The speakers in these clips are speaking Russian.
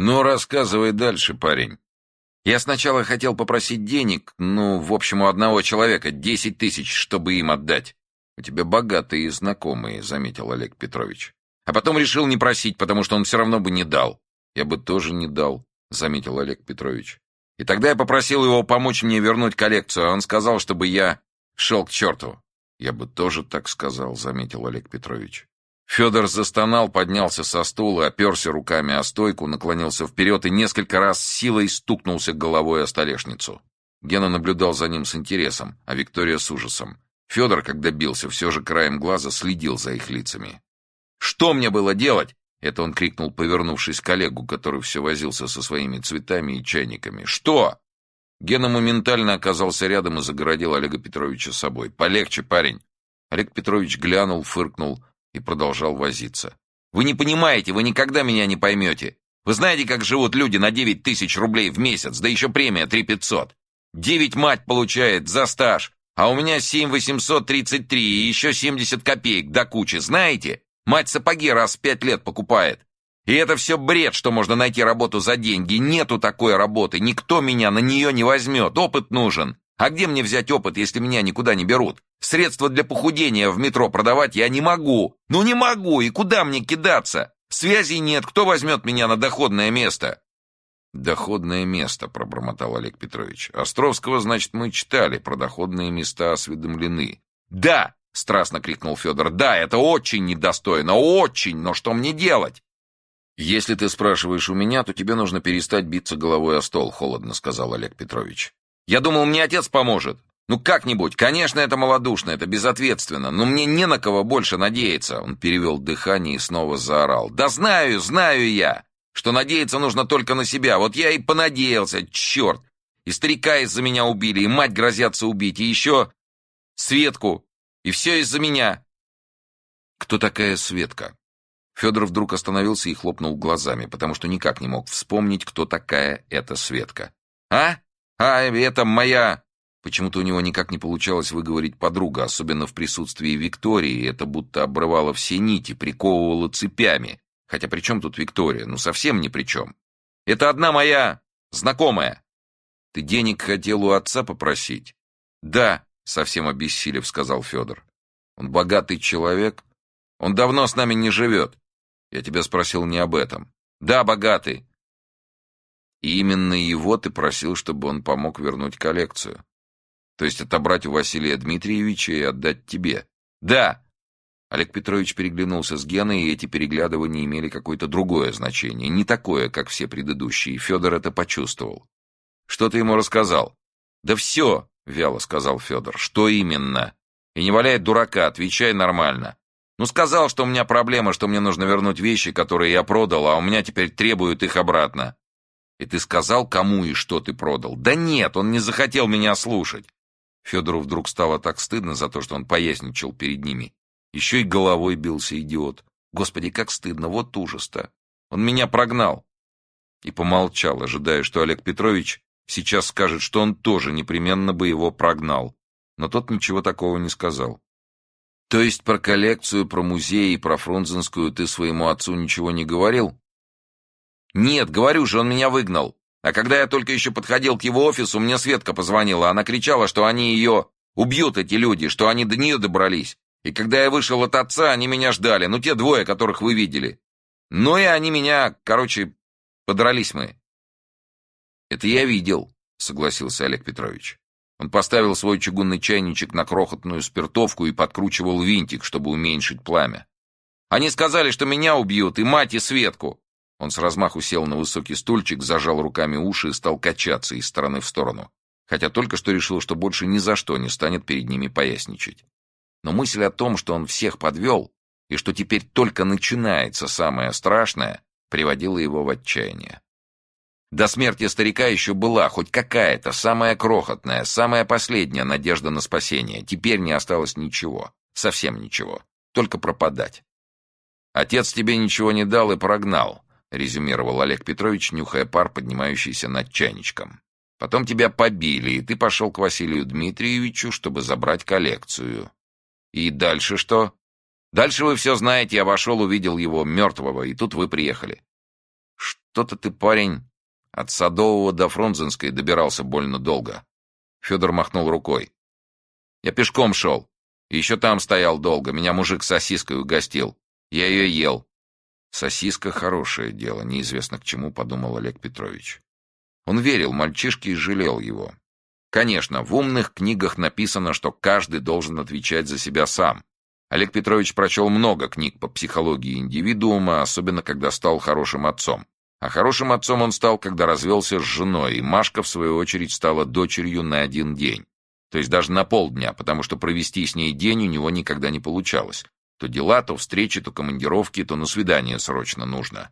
«Ну, рассказывай дальше, парень». «Я сначала хотел попросить денег, ну, в общем, у одного человека, десять тысяч, чтобы им отдать». «У тебя богатые знакомые», — заметил Олег Петрович. «А потом решил не просить, потому что он все равно бы не дал». «Я бы тоже не дал», — заметил Олег Петрович. «И тогда я попросил его помочь мне вернуть коллекцию, а он сказал, чтобы я шел к черту». «Я бы тоже так сказал», — заметил Олег Петрович. Федор застонал, поднялся со стула, оперся руками о стойку, наклонился вперед и несколько раз силой стукнулся головой о столешницу. Гена наблюдал за ним с интересом, а Виктория с ужасом. Федор, когда бился, все же краем глаза следил за их лицами. «Что мне было делать?» — это он крикнул, повернувшись к коллегу, который все возился со своими цветами и чайниками. «Что?» Гена моментально оказался рядом и загородил Олега Петровича собой. «Полегче, парень!» Олег Петрович глянул, фыркнул и продолжал возиться. «Вы не понимаете, вы никогда меня не поймете. Вы знаете, как живут люди на девять тысяч рублей в месяц, да еще премия три пятьсот. Девять мать получает за стаж, а у меня семь восемьсот тридцать три и еще семьдесят копеек до кучи, знаете? Мать сапоги раз в пять лет покупает. И это все бред, что можно найти работу за деньги. Нету такой работы, никто меня на нее не возьмет, опыт нужен. А где мне взять опыт, если меня никуда не берут? Средства для похудения в метро продавать я не могу. Ну не могу, и куда мне кидаться? Связи нет, кто возьмет меня на доходное место? Доходное место, пробормотал Олег Петрович. Островского, значит, мы читали, про доходные места осведомлены. Да, страстно крикнул Федор, да, это очень недостойно, очень, но что мне делать? «Если ты спрашиваешь у меня, то тебе нужно перестать биться головой о стол», — холодно сказал Олег Петрович. «Я думал, мне отец поможет. Ну, как-нибудь. Конечно, это малодушно, это безответственно, но мне не на кого больше надеяться. Он перевел дыхание и снова заорал. Да знаю, знаю я, что надеяться нужно только на себя. Вот я и понадеялся, черт. И старика из-за меня убили, и мать грозятся убить, и еще Светку. И все из-за меня. Кто такая Светка? Федор вдруг остановился и хлопнул глазами, потому что никак не мог вспомнить, кто такая эта Светка. «А? А, это моя...» Почему-то у него никак не получалось выговорить подруга, особенно в присутствии Виктории, это будто обрывало все нити, приковывало цепями. Хотя при чем тут Виктория? Ну, совсем ни при чем. Это одна моя знакомая. Ты денег хотел у отца попросить? Да, совсем обессилев, сказал Федор. Он богатый человек? Он давно с нами не живет. Я тебя спросил не об этом. Да, богатый. И именно его ты просил, чтобы он помог вернуть коллекцию. То есть отобрать у Василия Дмитриевича и отдать тебе? Да. Олег Петрович переглянулся с Геной, и эти переглядывания имели какое-то другое значение, не такое, как все предыдущие, Федор это почувствовал. Что ты ему рассказал? Да все, вяло сказал Федор. Что именно? И не валяй дурака, отвечай нормально. Ну, сказал, что у меня проблема, что мне нужно вернуть вещи, которые я продал, а у меня теперь требуют их обратно. И ты сказал, кому и что ты продал? Да нет, он не захотел меня слушать. Федору вдруг стало так стыдно за то, что он поясничал перед ними. Еще и головой бился идиот. Господи, как стыдно, вот ужас-то. Он меня прогнал. И помолчал, ожидая, что Олег Петрович сейчас скажет, что он тоже непременно бы его прогнал. Но тот ничего такого не сказал. То есть про коллекцию, про музей и про Фрунзенскую ты своему отцу ничего не говорил? Нет, говорю же, он меня выгнал. А когда я только еще подходил к его офису, мне Светка позвонила. Она кричала, что они ее убьют, эти люди, что они до нее добрались. И когда я вышел от отца, они меня ждали. Ну, те двое, которых вы видели. Ну и они меня, короче, подрались мы. Это я видел, согласился Олег Петрович. Он поставил свой чугунный чайничек на крохотную спиртовку и подкручивал винтик, чтобы уменьшить пламя. Они сказали, что меня убьют, и мать, и Светку. Он с размаху сел на высокий стульчик, зажал руками уши и стал качаться из стороны в сторону, хотя только что решил, что больше ни за что не станет перед ними поясничать. Но мысль о том, что он всех подвел, и что теперь только начинается самое страшное, приводила его в отчаяние. До смерти старика еще была хоть какая-то, самая крохотная, самая последняя надежда на спасение. Теперь не осталось ничего, совсем ничего, только пропадать. Отец тебе ничего не дал и прогнал, — резюмировал Олег Петрович, нюхая пар, поднимающийся над чайничком. «Потом тебя побили, и ты пошел к Василию Дмитриевичу, чтобы забрать коллекцию. И дальше что? Дальше вы все знаете, я вошел, увидел его мертвого, и тут вы приехали». что-то ты, парень, от Садового до Фрунзенской добирался больно долго. Федор махнул рукой. Я пешком шел. Еще там стоял долго. Меня мужик сосиской угостил. Я ее ел. Сосиска — хорошее дело, неизвестно к чему, подумал Олег Петрович. Он верил мальчишке и жалел его. Конечно, в умных книгах написано, что каждый должен отвечать за себя сам. Олег Петрович прочел много книг по психологии индивидуума, особенно когда стал хорошим отцом. А хорошим отцом он стал, когда развелся с женой, и Машка, в свою очередь, стала дочерью на один день. То есть даже на полдня, потому что провести с ней день у него никогда не получалось. То дела, то встречи, то командировки, то на свидание срочно нужно.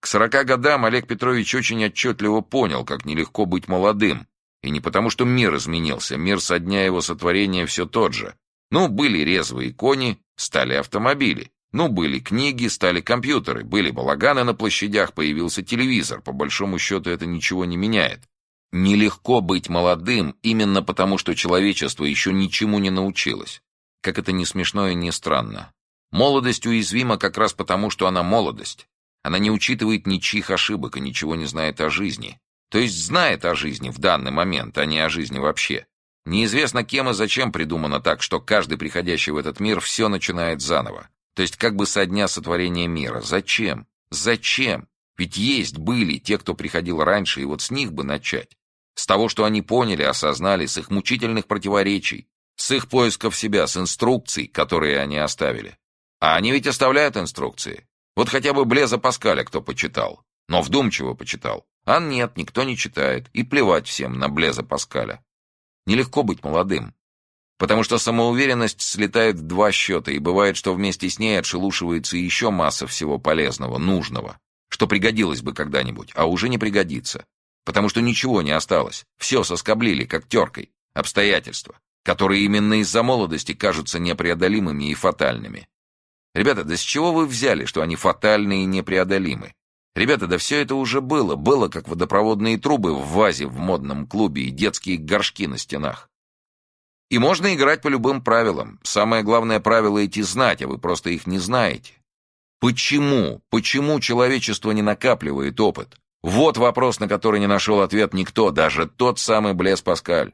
К сорока годам Олег Петрович очень отчетливо понял, как нелегко быть молодым. И не потому, что мир изменился, мир со дня его сотворения все тот же. Ну, были резвые кони, стали автомобили. Ну, были книги, стали компьютеры, были балаганы на площадях, появился телевизор. По большому счету это ничего не меняет. Нелегко быть молодым именно потому, что человечество еще ничему не научилось. Как это не смешно и не странно. Молодость уязвима как раз потому, что она молодость. Она не учитывает ничьих ошибок и ничего не знает о жизни. То есть знает о жизни в данный момент, а не о жизни вообще. Неизвестно кем и зачем придумано так, что каждый приходящий в этот мир все начинает заново. То есть как бы со дня сотворения мира. Зачем? Зачем? Ведь есть были те, кто приходил раньше, и вот с них бы начать. С того, что они поняли, осознали, с их мучительных противоречий, с их поисков себя, с инструкций, которые они оставили. А они ведь оставляют инструкции. Вот хотя бы Блеза Паскаля кто почитал. Но вдумчиво почитал. А нет, никто не читает. И плевать всем на Блеза Паскаля. Нелегко быть молодым. Потому что самоуверенность слетает в два счета, и бывает, что вместе с ней отшелушивается еще масса всего полезного, нужного, что пригодилось бы когда-нибудь, а уже не пригодится. Потому что ничего не осталось. Все соскоблили, как теркой. Обстоятельства, которые именно из-за молодости кажутся непреодолимыми и фатальными. Ребята, да с чего вы взяли, что они фатальны и непреодолимы? Ребята, да все это уже было. Было, как водопроводные трубы в вазе в модном клубе и детские горшки на стенах. И можно играть по любым правилам. Самое главное правило идти знать, а вы просто их не знаете. Почему? Почему человечество не накапливает опыт? Вот вопрос, на который не нашел ответ никто, даже тот самый Блес Паскаль.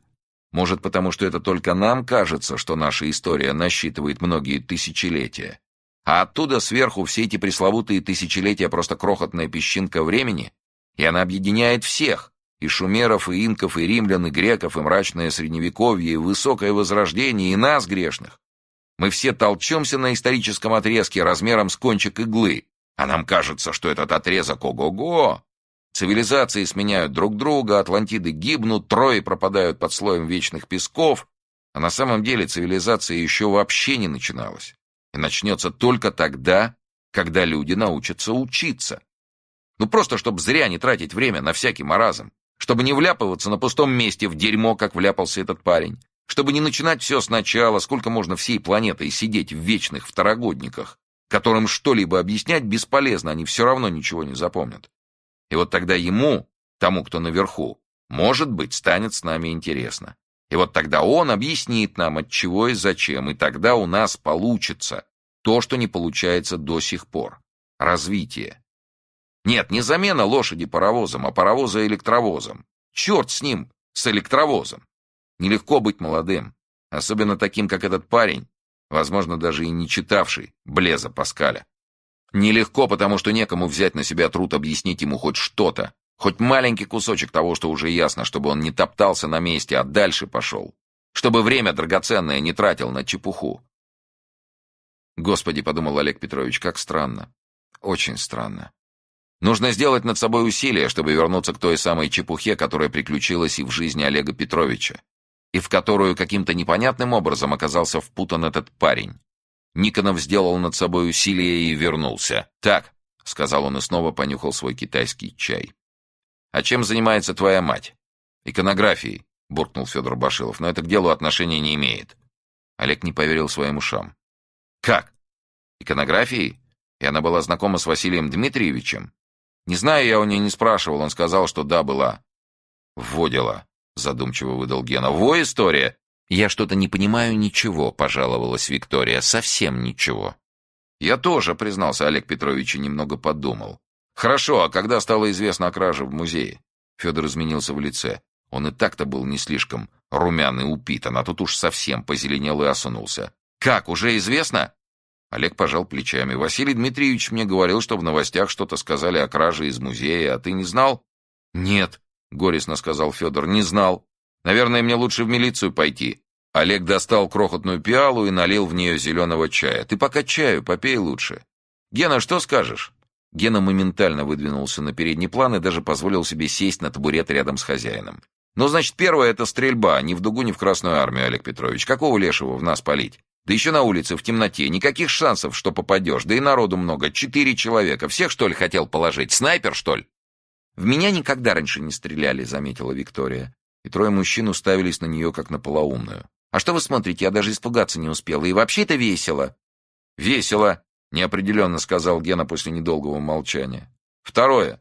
Может, потому что это только нам кажется, что наша история насчитывает многие тысячелетия. А оттуда сверху все эти пресловутые тысячелетия просто крохотная песчинка времени, и она объединяет всех, и шумеров, и инков, и римлян, и греков, и мрачное средневековье, и высокое возрождение, и нас, грешных. Мы все толчемся на историческом отрезке размером с кончик иглы, а нам кажется, что этот отрезок ого-го. Цивилизации сменяют друг друга, Атлантиды гибнут, Трои пропадают под слоем вечных песков, а на самом деле цивилизация еще вообще не начиналась. И начнется только тогда, когда люди научатся учиться. Ну просто, чтобы зря не тратить время на всякий маразм чтобы не вляпываться на пустом месте в дерьмо, как вляпался этот парень, чтобы не начинать все сначала, сколько можно всей планетой сидеть в вечных второгодниках, которым что-либо объяснять бесполезно, они все равно ничего не запомнят. И вот тогда ему, тому, кто наверху, может быть, станет с нами интересно. И вот тогда он объяснит нам, от чего и зачем, и тогда у нас получится то, что не получается до сих пор. Развитие. Нет, не замена лошади паровозом, а паровоза электровозом. Черт с ним, с электровозом. Нелегко быть молодым, особенно таким, как этот парень, возможно, даже и не читавший Блеза Паскаля. Нелегко, потому что некому взять на себя труд объяснить ему хоть что-то, хоть маленький кусочек того, что уже ясно, чтобы он не топтался на месте, а дальше пошел, чтобы время драгоценное не тратил на чепуху. Господи, подумал Олег Петрович, как странно. Очень странно. Нужно сделать над собой усилие, чтобы вернуться к той самой чепухе, которая приключилась и в жизни Олега Петровича, и в которую каким-то непонятным образом оказался впутан этот парень. Никонов сделал над собой усилие и вернулся. «Так», — сказал он и снова понюхал свой китайский чай. «А чем занимается твоя мать?» «Иконографией», — буркнул Федор Башилов, «но это к делу отношения не имеет». Олег не поверил своим ушам. «Как? Иконографией? И она была знакома с Василием Дмитриевичем?» Не знаю, я у нее не спрашивал, он сказал, что да, была. Вводила, задумчиво выдал Гена. Во история? Я что-то не понимаю ничего, пожаловалась Виктория, совсем ничего. Я тоже, признался Олег Петрович и немного подумал. Хорошо, а когда стало известно о краже в музее? Федор изменился в лице. Он и так-то был не слишком румяный упитан, а тут уж совсем позеленел и осунулся. «Как, уже известно?» Олег пожал плечами. «Василий Дмитриевич мне говорил, что в новостях что-то сказали о краже из музея, а ты не знал?» «Нет», — горестно сказал Федор, — «не знал. Наверное, мне лучше в милицию пойти». Олег достал крохотную пиалу и налил в нее зеленого чая. «Ты пока чаю попей лучше». «Гена, что скажешь?» Гена моментально выдвинулся на передний план и даже позволил себе сесть на табурет рядом с хозяином. «Ну, значит, первое — это стрельба, ни в дугу, ни в Красную Армию, Олег Петрович. Какого лешего в нас палить? Да еще на улице, в темноте. Никаких шансов, что попадешь. Да и народу много. Четыре человека. Всех, что ли, хотел положить? Снайпер, что ли? В меня никогда раньше не стреляли, заметила Виктория. И трое мужчин уставились на нее, как на полоумную. А что вы смотрите? Я даже испугаться не успела. И вообще это весело. Весело, неопределенно сказал Гена после недолгого молчания. Второе.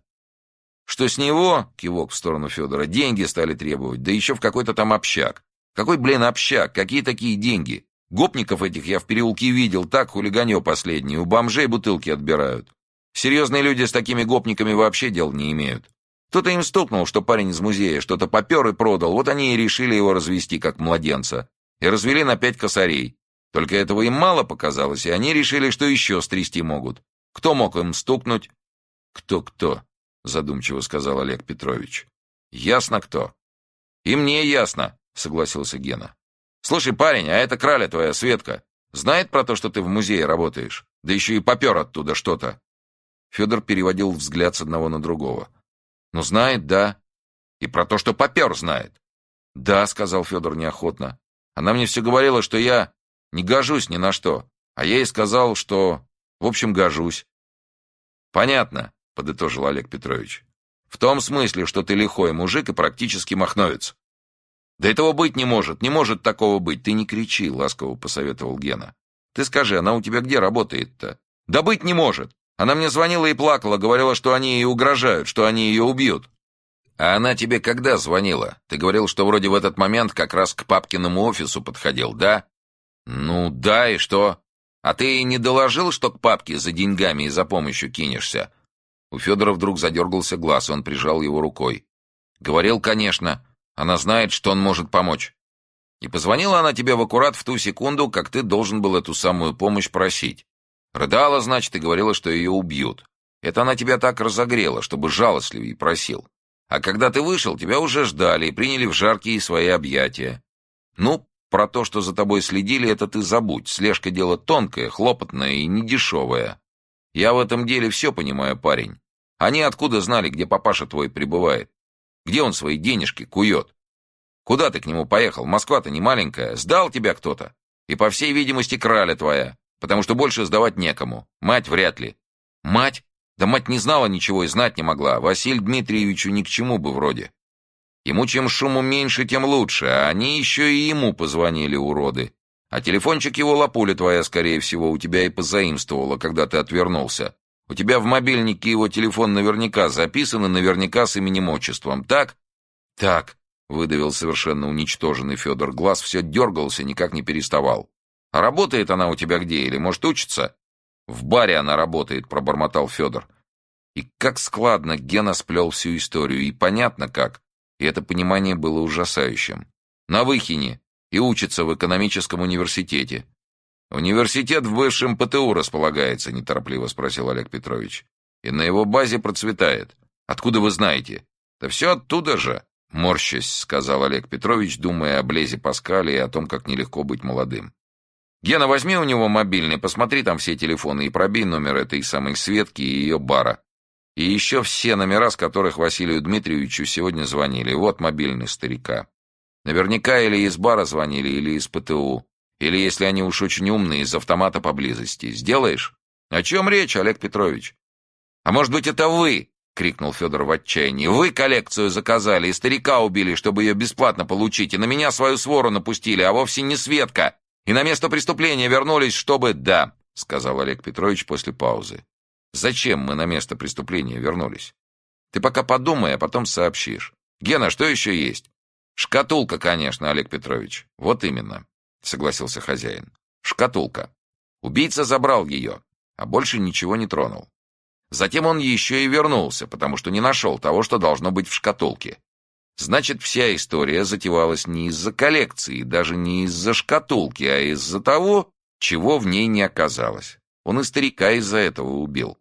Что с него, кивок в сторону Федора, деньги стали требовать, да еще в какой-то там общак. Какой, блин, общак? Какие такие деньги? Гопников этих я в переулке видел, так хулиганье последние, у бомжей бутылки отбирают. Серьезные люди с такими гопниками вообще дел не имеют. Кто-то им стукнул, что парень из музея что-то попер и продал, вот они и решили его развести как младенца. И развели на пять косарей. Только этого им мало показалось, и они решили, что еще стрясти могут. Кто мог им стукнуть? Кто-кто, задумчиво сказал Олег Петрович. Ясно кто. И мне ясно, согласился Гена. «Слушай, парень, а эта краля твоя, Светка, знает про то, что ты в музее работаешь? Да еще и попер оттуда что-то». Федор переводил взгляд с одного на другого. «Ну, знает, да. И про то, что попер, знает». «Да», — сказал Федор неохотно. «Она мне все говорила, что я не гожусь ни на что, а я ей сказал, что, в общем, гожусь». «Понятно», — подытожил Олег Петрович. «В том смысле, что ты лихой мужик и практически махновец. «Да этого быть не может, не может такого быть. Ты не кричи», — ласково посоветовал Гена. «Ты скажи, она у тебя где работает-то?» «Да быть не может. Она мне звонила и плакала, говорила, что они ей угрожают, что они ее убьют». «А она тебе когда звонила? Ты говорил, что вроде в этот момент как раз к папкиному офису подходил, да?» «Ну да, и что? А ты не доложил, что к папке за деньгами и за помощью кинешься?» У Федора вдруг задергался глаз, он прижал его рукой. «Говорил, конечно. Она знает, что он может помочь. И позвонила она тебе в аккурат в ту секунду, как ты должен был эту самую помощь просить. Рыдала, значит, и говорила, что ее убьют. Это она тебя так разогрела, чтобы жалостливее просил. А когда ты вышел, тебя уже ждали и приняли в жаркие свои объятия. Ну, про то, что за тобой следили, это ты забудь. Слежка дело тонкое, хлопотное и недешевое. Я в этом деле все понимаю, парень. Они откуда знали, где папаша твой пребывает? Где он свои денежки кует? Куда ты к нему поехал? Москва-то не маленькая. Сдал тебя кто-то. И, по всей видимости, краля твоя. Потому что больше сдавать некому. Мать вряд ли. Мать? Да мать не знала ничего и знать не могла. Василию Дмитриевичу ни к чему бы вроде. Ему чем шуму меньше, тем лучше. А они еще и ему позвонили, уроды. А телефончик его лапуля твоя, скорее всего, у тебя и позаимствовала, когда ты отвернулся. У тебя в мобильнике его телефон наверняка записан и наверняка с именем-отчеством, так? Так, выдавил совершенно уничтоженный Федор. Глаз все дергался, никак не переставал. А работает она у тебя где? Или, может, учится? В баре она работает, пробормотал Федор. И как складно Гена сплел всю историю, и понятно как. И это понимание было ужасающим. На Выхине и учится в экономическом университете. «Университет в бывшем ПТУ располагается», — неторопливо спросил Олег Петрович. «И на его базе процветает. Откуда вы знаете?» «Да все оттуда же», — морщась, сказал Олег Петрович, думая о Блезе Паскале и о том, как нелегко быть молодым. «Гена, возьми у него мобильный, посмотри там все телефоны и пробей номер этой самой Светки и ее бара. И еще все номера, с которых Василию Дмитриевичу сегодня звонили. Вот мобильный старика. Наверняка или из бара звонили, или из ПТУ. Или, если они уж очень умные, из автомата поблизости. Сделаешь? О чем речь, Олег Петрович? А может быть, это вы? крикнул Федор в отчаянии. Вы коллекцию заказали и старика убили, чтобы ее бесплатно получить, и на меня свою свору напустили, а вовсе не Светка. И на место преступления вернулись, чтобы... Да, сказал Олег Петрович после паузы. Зачем мы на место преступления вернулись? Ты пока подумай, а потом сообщишь. Гена, что еще есть? Шкатулка, конечно, Олег Петрович. Вот именно. — согласился хозяин. «Шкатулка. Убийца забрал ее, а больше ничего не тронул. Затем он еще и вернулся, потому что не нашел того, что должно быть в шкатулке. Значит, вся история затевалась не из-за коллекции, даже не из-за шкатулки, а из-за того, чего в ней не оказалось. Он и старика из-за этого убил.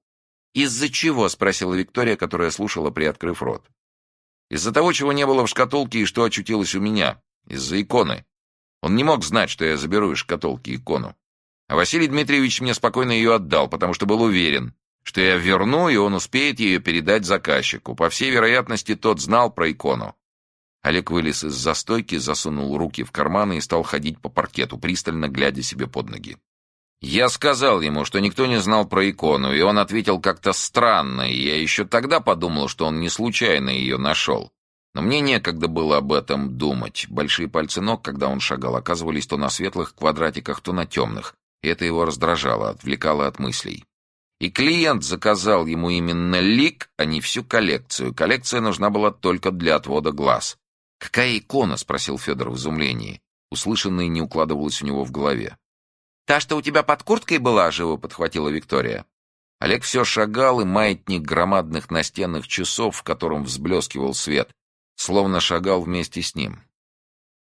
«Из-за чего?» — спросила Виктория, которая слушала, приоткрыв рот. «Из-за того, чего не было в шкатулке и что очутилось у меня. Из-за иконы. Он не мог знать, что я заберу из шкатулки икону. А Василий Дмитриевич мне спокойно ее отдал, потому что был уверен, что я верну, и он успеет ее передать заказчику. По всей вероятности, тот знал про икону. Олег вылез из застойки, засунул руки в карманы и стал ходить по паркету, пристально глядя себе под ноги. Я сказал ему, что никто не знал про икону, и он ответил как-то странно, и я еще тогда подумал, что он не случайно ее нашел. Но мне некогда было об этом думать. Большие пальцы ног, когда он шагал, оказывались то на светлых квадратиках, то на темных, и это его раздражало, отвлекало от мыслей. И клиент заказал ему именно лик, а не всю коллекцию. Коллекция нужна была только для отвода глаз. «Какая икона?» — спросил Федор в изумлении. Услышанное не укладывалось у него в голове. «Та, что у тебя под курткой была?» — живо подхватила Виктория. Олег все шагал, и маятник громадных настенных часов, в котором взблескивал свет, словно шагал вместе с ним.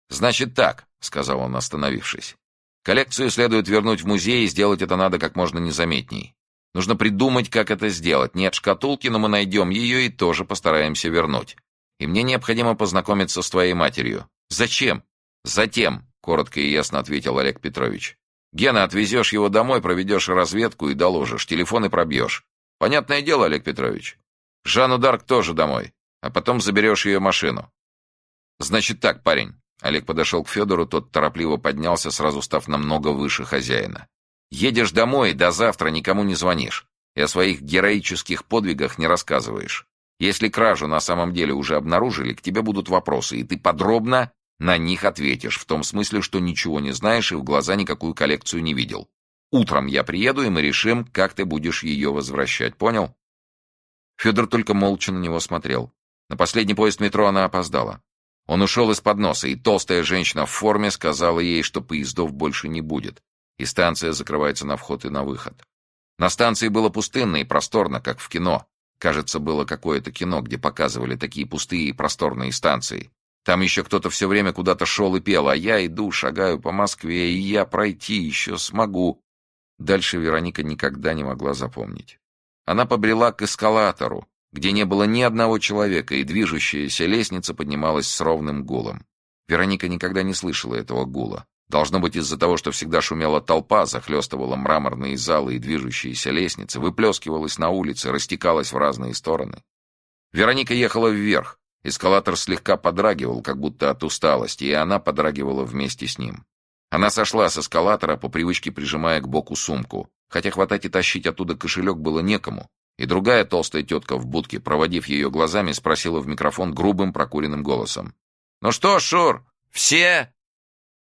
«Значит так», — сказал он, остановившись. «Коллекцию следует вернуть в музей, и сделать это надо как можно незаметней. Нужно придумать, как это сделать. Нет шкатулки, но мы найдем ее и тоже постараемся вернуть. И мне необходимо познакомиться с твоей матерью. Зачем? Затем, коротко и ясно ответил Олег Петрович. Гена, отвезешь его домой, проведешь разведку и доложишь, телефоны пробьешь. Понятное дело, Олег Петрович. Жанну Дарк тоже домой, а потом заберешь ее машину. Значит так, парень. Олег подошел к Федору, тот торопливо поднялся, сразу став намного выше хозяина. Едешь домой, до завтра никому не звонишь. И о своих героических подвигах не рассказываешь. Если кражу на самом деле уже обнаружили, к тебе будут вопросы, и ты подробно на них ответишь, в том смысле, что ничего не знаешь и в глаза никакую коллекцию не видел. Утром я приеду, и мы решим, как ты будешь ее возвращать, понял? Федор только молча на него смотрел. На последний поезд метро она опоздала. Он ушел из-под носа, и толстая женщина в форме сказала ей, что поездов больше не будет и станция закрывается на вход и на выход. На станции было пустынно и просторно, как в кино. Кажется, было какое-то кино, где показывали такие пустые и просторные станции. Там еще кто-то все время куда-то шел и пел, а я иду, шагаю по Москве, и я пройти еще смогу. Дальше Вероника никогда не могла запомнить. Она побрела к эскалатору, где не было ни одного человека, и движущаяся лестница поднималась с ровным гулом. Вероника никогда не слышала этого гула. Должно быть из-за того, что всегда шумела толпа, захлестывала мраморные залы и движущиеся лестницы, выплескивалась на улице, растекалась в разные стороны. Вероника ехала вверх. Эскалатор слегка подрагивал, как будто от усталости, и она подрагивала вместе с ним. Она сошла с эскалатора, по привычке прижимая к боку сумку, хотя хватать и тащить оттуда кошелек было некому. И другая толстая тетка в будке, проводив ее глазами, спросила в микрофон грубым прокуренным голосом. «Ну что, Шур, все?»